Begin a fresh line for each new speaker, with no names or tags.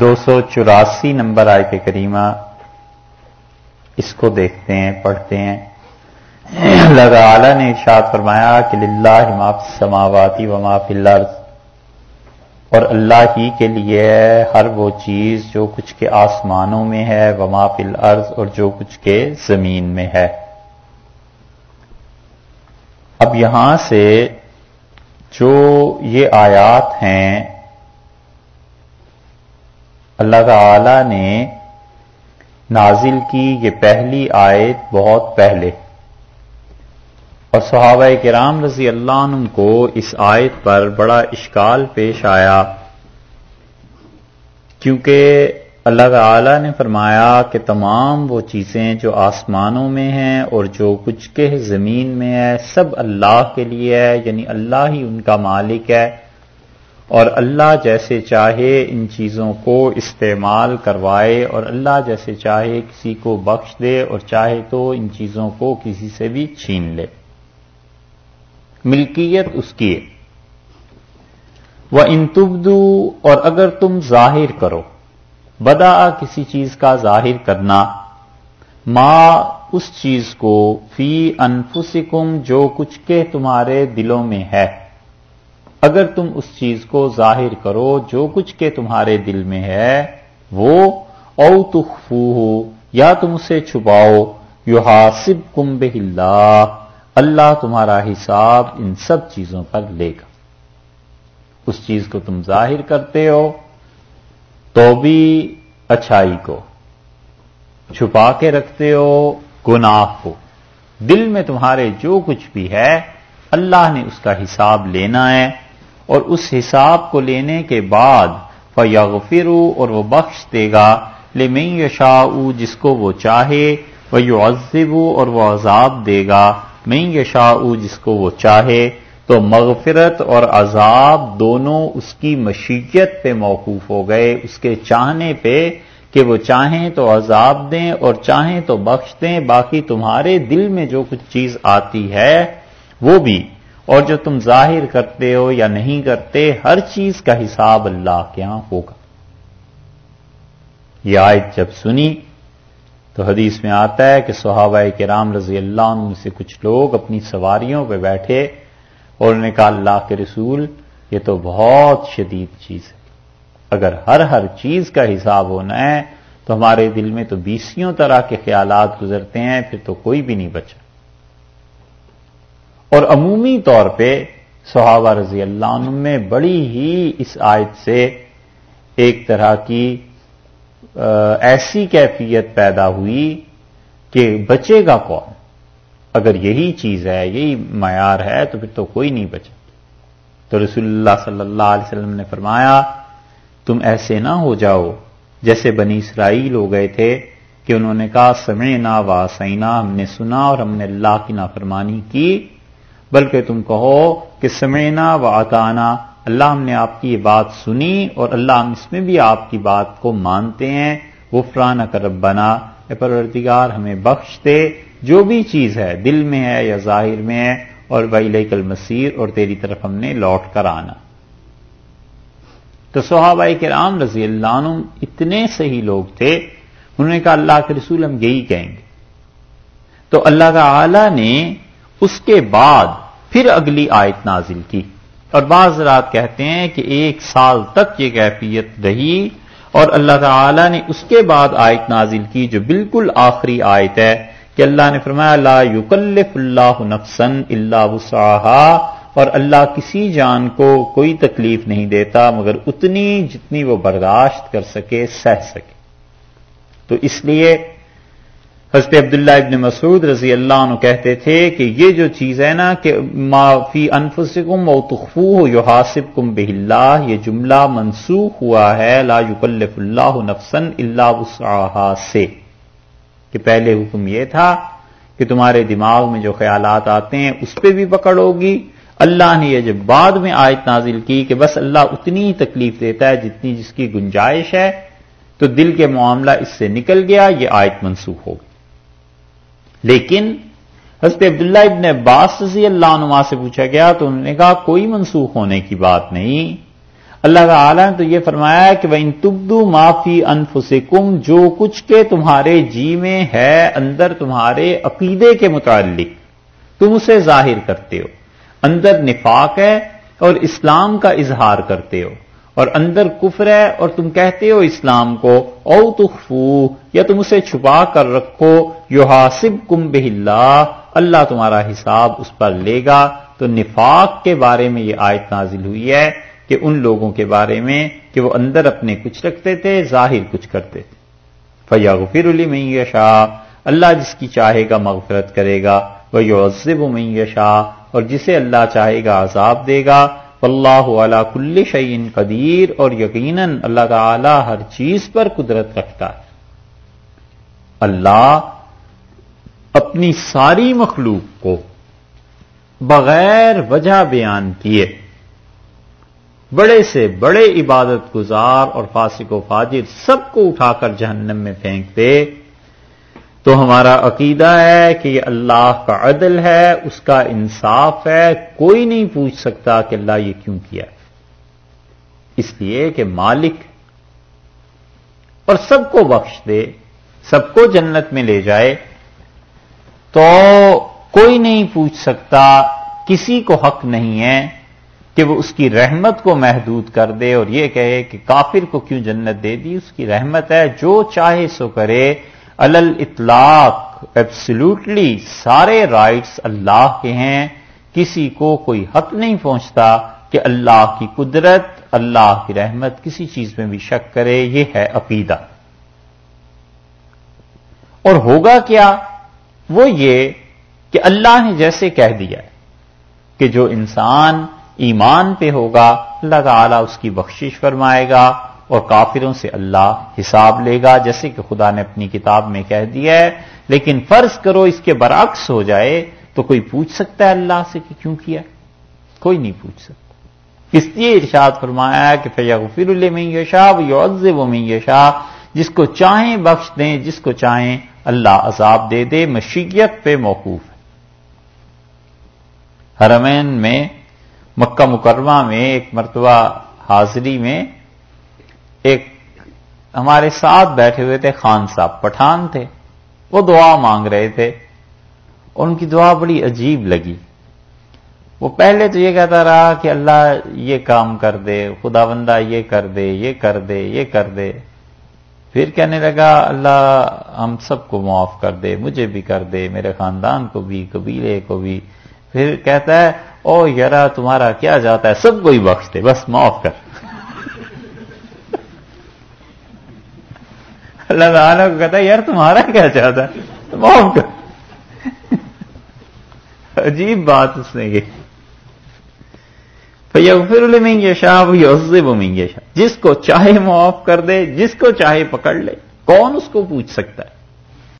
دو سو چوراسی نمبر آئے کے کریمہ اس کو دیکھتے ہیں، پڑھتے ہیں۔ اللہ تعالی نے ارشاد فرمایا کہ للہ معاف سماواتی و معاف الارض۔ اور اللہ ہی کے لیے ہر وہ چیز جو کچھ کے آسمانوں میں ہے، و معاف الارض اور جو کچھ کے زمین میں ہے۔ اب یہاں سے جو یہ آیات ہیں اللہ تعالی نے نازل کی یہ پہلی آیت بہت پہلے۔ اور صحابہ کرام رضی اللہ عنہ کو اس آیت پر بڑا اشکال پیش آیا۔ کیونکہ اللہ تعالی نے فرمایا کہ تمام وہ چیزیں جو آسمانوں میں ہیں اور جو کچھ کے زمین میں ہے، سب اللہ کے لیے ہے یعنی اللہ ہی ان کا مالک ہے۔ اور اللہ جیسے چاہے ان چیزوں کو استعمال کروائے اور اللہ جیسے چاہے کسی کو بخش دے اور چاہے تو ان چیزوں کو کسی سے بھی چھین لے۔ ملکیت اس کی ہے۔ وہ انتبدو اور اگر تم ظاہر کرو، بدا کسی چیز کا ظاہر کرنا ماں اس چیز کو فی انفسکم جو کچھ کے تمہارے دلوں میں ہے۔ اگر تم اس چیز کو ظاہر کرو جو کچھ کے تمہارے دل میں ہے، وہ او تخفو ہو یا تم اسے چھپاؤ یو حاصب کم اللہ تمہارا حساب ان سب چیزوں پر لے گا۔ اس چیز کو تم ظاہر کرتے ہو، تو بھی اچھائی کو، چھپا کے رکھتے ہو، گناہ کو۔ دل میں تمہارے جو کچھ بھی ہے، اللہ نے اس کا حساب لینا ہے۔ اور اس حساب کو لینے کے بعد فیغفرو اور وہ بخش دے گا لے میں یشا جس کو وہ چاہے وہ یو اور وہ عذاب دے گا۔ میں یشا جس کو وہ چاہے۔ تو مغفرت اور عذاب دونوں اس کی مشیت پہ موقوف ہو گئے، اس کے چاہنے پہ کہ وہ چاہیں تو عذاب دیں اور چاہیں تو بخش دیں، باقی تمہارے دل میں جو کچھ چیز آتی ہے، وہ بھی اور جو تم ظاہر کرتے ہو یا نہیں کرتے، ہر چیز کا حساب اللہ کے ہاں ہوگا۔ یہ آیت جب سنی تو حدیث میں آتا ہے کہ صحابہ کرام رضی اللہ عنہ سے کچھ لوگ اپنی سواریوں پہ بیٹھے اور انہوں نے کہا، اللہ کے رسول، یہ تو بہت شدید چیز ہے۔ اگر ہر ہر چیز کا حساب ہونا ہے تو ہمارے دل میں تو بیسیوں طرح کے خیالات گزرتے ہیں، پھر تو کوئی بھی نہیں بچا۔ اور عمومی طور پہ صحابہ رضی اللہ عنہ میں بڑی ہی اس آیت سے ایک طرح کی ایسی کیفیت پیدا ہوئی کہ بچے گا کون؟ اگر یہی چیز ہے، یہی معیار ہے، تو پھر تو کوئی نہیں بچا تو رسول اللہ صلی اللہ علیہ وسلم نے فرمایا، تم ایسے نہ ہو جاؤ۔ جیسے بنی اسرائیل ہو گئے تھے کہ انہوں نے کہا سمے نہ واسینا ہم نے سنا اور ہم نے اللہ کی نافرمانی کی۔ بلکہ تم کہو کہ سمینا و اطانا اللہ ہم نے آپ کی یہ بات سنی اور اللہ ہم اس میں بھی آپ کی بات کو مانتے ہیں۔ وہ فران کرب بنا پرورتگار ہمیں بخش دے۔ جو بھی چیز ہے، دل میں ہے یا ظاہر میں ہے، اور بھائی کل مسیر اور تیری طرف ہم نے لوٹ کر آنا۔ تو صحابہ کے رام رضی اللہ عنہ اتنے صحیح لوگ تھے، انہوں نے کہا اللہ کے رسول ہم یہی کہیں گے۔ تو اللہ تعالی نے اس کے بعد پھر اگلی آیت نازل کی۔ اور بعض رات کہتے ہیں کہ ایک سال تک یہ کیفیت رہی اور اللہ تعالی نے اس کے بعد آیت نازل کی جو بالکل آخری آیت ہے کہ اللہ نے فرمایا، لا یکلف اللہ نفسن اللہ وسعہ اور اللہ کسی جان کو کوئی تکلیف نہیں دیتا، مگر اتنی جتنی وہ برداشت کر سکے، سہ سکے۔ تو اس لیے حضرت عبداللہ ابن مسعود رضی اللہ عنہ کہتے تھے کہ یہ جو چیز ہے نا کہ ما فی انفسکم و تخفو یو حاصب کم بہ یہ جملہ منسوخ ہوا ہے، لا یکلف اللہ نفسن اللہ وسعہ سے۔ کہ پہلے حکم یہ تھا کہ تمہارے دماغ میں جو خیالات آتے ہیں، اس پہ بھی پکڑ ہوگی اللہ نے یہ جب بعد میں آیت نازل کی کہ بس اللہ اتنی ہی تکلیف دیتا ہے جتنی جس کی گنجائش ہے، تو دل کے معاملہ اس سے نکل گیا، یہ آیت منسوخ ہوگی لیکن حضرت عبداللہ ابن عباس رضی اللہ عنہ سے پوچھا گیا تو انہوں نے کہا کوئی منسوخ ہونے کی بات نہیں۔ اللہ تعالی نے تو یہ فرمایا ہے کہ وہ ان تبدو معافی انفسکم جو کچھ کے تمہارے جی میں ہے اندر تمہارے عقیدے کے متعلق، تم اسے ظاہر کرتے ہو۔ اندر نفاق ہے اور اسلام کا اظہار کرتے ہو۔ اور اندر کفر ہے اور تم کہتے ہو اسلام کو، او تخفو، یا تم اسے چھپا کر رکھو یو حاصب کم بہ اللہ تمہارا حساب اس پر لے گا۔ تو نفاق کے بارے میں یہ آیت نازل ہوئی ہے کہ ان لوگوں کے بارے میں کہ وہ اندر اپنے کچھ رکھتے تھے، ظاہر کچھ کرتے تھے۔ فیا غفیر علی میں شاہ اللہ جس کی چاہے گا مغفرت کرے گا۔ وہ یو عزب میں شاہ اور جسے اللہ چاہے گا عذاب دے گا۔ اللہ علا کل شعین قدیر اور یقیناً اللہ تعالی ہر چیز پر قدرت رکھتا ہے۔ اللہ اپنی ساری مخلوق کو بغیر وجہ بیان کیے بڑے سے بڑے عبادت گزار اور فاسق و فاجر سب کو اٹھا کر جہنم میں پھینک دے۔ تو ہمارا عقیدہ ہے کہ یہ اللہ کا عدل ہے، اس کا انصاف ہے۔ کوئی نہیں پوچھ سکتا کہ اللہ یہ کیوں کیا اس لیے کہ مالک اور سب کو بخش دے، سب کو جنت میں لے جائے۔ تو کوئی نہیں پوچھ سکتا، کسی کو حق نہیں ہے کہ وہ اس کی رحمت کو محدود کر دے اور یہ کہے کہ کافر کو کیوں جنت دے دی؟ اس کی رحمت ہے، جو چاہے سو کرے۔ الل اطلاق ایبسلوٹلی سارے رائٹس اللہ کے ہیں، کسی کو کوئی حق نہیں پہنچتا کہ اللہ کی قدرت، اللہ کی رحمت کسی چیز میں بھی شک کرے، یہ ہے عقیدہ۔ اور ہوگا کیا؟ وہ یہ کہ اللہ نے جیسے کہہ دیا کہ جو انسان ایمان پہ ہوگا، اللہ تعالیٰ اس کی بخشش فرمائے گا۔ اور کافروں سے اللہ حساب لے گا، جیسے کہ خدا نے اپنی کتاب میں کہہ دیا ہے۔ لیکن فرض کرو اس کے برعکس ہو جائے تو کوئی پوچھ سکتا ہے اللہ سے کہ کیوں کیا کوئی نہیں پوچھ سکتا۔ اس لیے ارشاد فرمایا کہ فیا غفیر اللہ شاہ یوز و میں شاہ جس کو چاہیں بخش دیں، جس کو چاہیں اللہ عذاب دے دے، مشیت پہ موقوف ہے۔ حرمین میں، مکہ مکرمہ میں، ایک مرتبہ حاضری میں ایک ہمارے ساتھ بیٹھے ہوئے تھے، خان صاحب پٹھان تھے۔ وہ دعا مانگ رہے تھے۔ ان کی دعا بڑی عجیب لگی۔ وہ پہلے تو یہ کہتا رہا کہ اللہ یہ کام کر دے خدا بندہ یہ کر دے، یہ کر دے، یہ کر دے۔ پھر کہنے لگا، اللہ ہم سب کو معاف کر دے، مجھے بھی کر دے، میرے خاندان کو بھی، قبیلے کو بھی۔ پھر کہتا ہے او یارا تمہارا کیا جاتا ہے؟ سب کو ہی بخش دے، بس معاف کر۔ اللہ تعالیٰ کو کہتا ہے، یار تمہارا کیا چاہتا ہے؟ معاف کر. عجیب بات اس نے یہ پھر میں شاہ وہ میں شاہ جس کو چاہے معاف کر دے، جس کو چاہے پکڑ لے۔ کون اس کو پوچھ سکتا ہے؟